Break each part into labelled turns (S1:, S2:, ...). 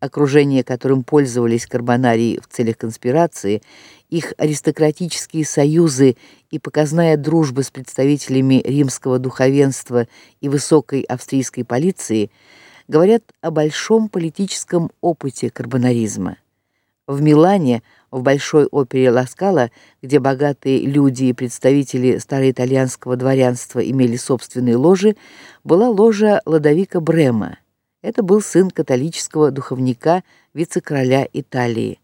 S1: окружение, которым пользовались карбонарии в целях конспирации, их аристократические союзы и показная дружба с представителями римского духовенства и высокой австрийской полиции говорят о большом политическом опыте карбонаризма. В Милане, в большой опере Ла Скала, где богатые люди и представители староитальянского дворянства имели собственные ложи, была ложа Ладовика Брема. Это был сын католического духовника вице-короля Италии.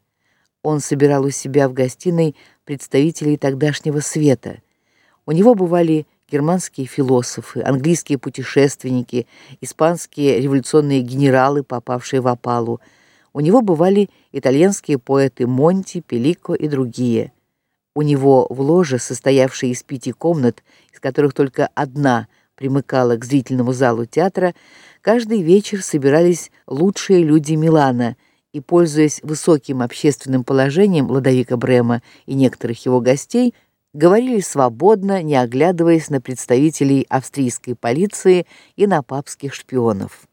S1: Он собирал у себя в гостиной представителей тогдашнего света. У него бывали германские философы, английские путешественники, испанские революционные генералы, попавшие в опалу. У него бывали итальянские поэты Монти, Пеллико и другие. У него в ложе, состоявшей из пяти комнат, из которых только одна примыкала к зрительному залу театра, каждый вечер собирались лучшие люди Милана, и пользуясь высоким общественным положением Ладовика Брема и некоторых его гостей, говорили свободно, не оглядываясь на представителей австрийской полиции и на папских шпионов.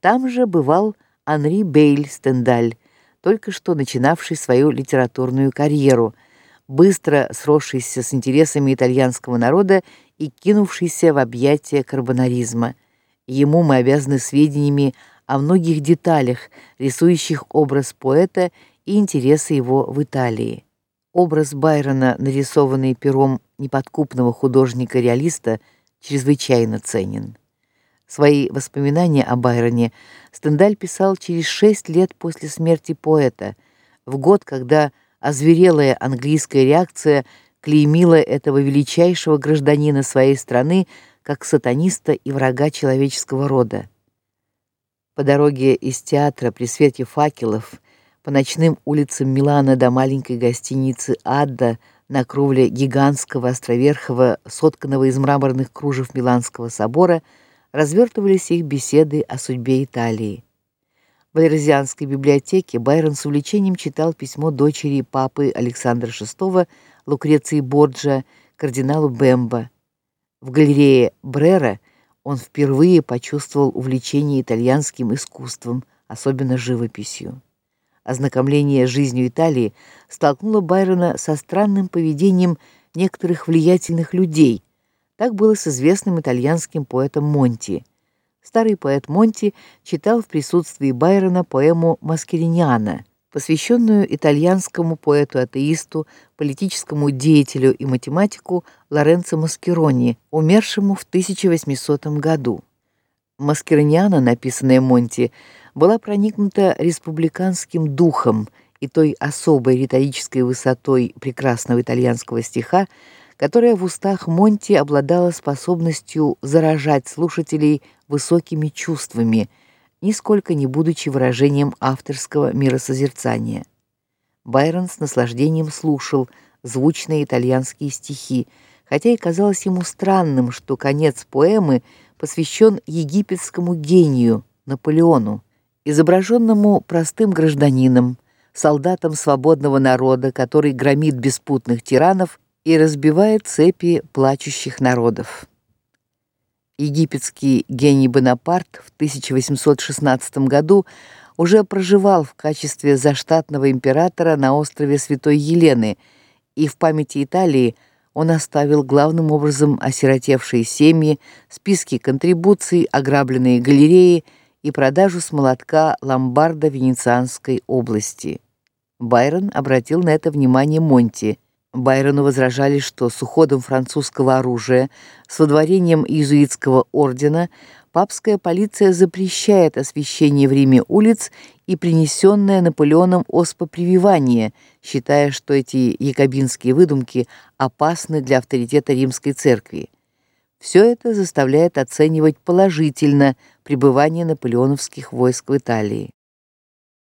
S1: Там же бывал Анри Бейль Стендаль, только что начинавший свою литературную карьеру, быстро сросшийся с интересами итальянского народа и кинувшийся в объятия карбонаризма. Ему мы обязаны сведениями о многих деталях, рисующих образ поэта и интересы его в Италии. Образ Байрона, нарисованный пером неподкупного художника-реалиста, чрезвычайно ценен. Свои воспоминания о Байроне Стендаль писал через шесть лет после смерти поэта, в год, когда озверелая английская реакция клеймила этого величайшего гражданина своей страны как сатаниста и врага человеческого рода. По дороге из театра при свете факелов по ночным улицам Милана до маленькой гостиницы Адда на кровле гигантского островерхого, сотканного из мраморных кружев Миланского собора, развертывались их беседы о судьбе Италии. В Валерзианской библиотеке Байрон с увлечением читал письмо дочери папы Александра VI Лукреции Борджа кардиналу Бембо. В галерее Брера он впервые почувствовал увлечение итальянским искусством, особенно живописью. Ознакомление с жизнью Италии столкнуло Байрона со странным поведением некоторых влиятельных людей. Так было с известным итальянским поэтом Монти. Старый поэт Монти читал в присутствии Байрона поэму Маскериниана посвященную итальянскому поэту-атеисту, политическому деятелю и математику Лоренцо Маскерони, умершему в 1800 году. Маскерониана, написанная Монти, была проникнута республиканским духом и той особой риторической высотой прекрасного итальянского стиха, которая в устах Монти обладала способностью заражать слушателей высокими чувствами – нисколько не будучи выражением авторского миросозерцания. Байрон с наслаждением слушал звучные итальянские стихи, хотя и казалось ему странным, что конец поэмы посвящен египетскому гению Наполеону, изображенному простым гражданином, солдатом свободного народа, который громит беспутных тиранов и разбивает цепи плачущих народов. Египетский гений Бонапарт в 1816 году уже проживал в качестве заштатного императора на острове Святой Елены, и в памяти Италии он оставил главным образом осиротевшие семьи, списки контрибуций, ограбленные галереи и продажу с молотка ломбарда Венецианской области. Байрон обратил на это внимание Монти – Байрону возражали, что с уходом французского оружия, с водворением иезуитского ордена папская полиция запрещает освещение в Риме улиц и принесенное Наполеоном оспопрививание, считая, что эти якобинские выдумки опасны для авторитета римской церкви. Все это заставляет оценивать положительно пребывание наполеоновских войск в Италии.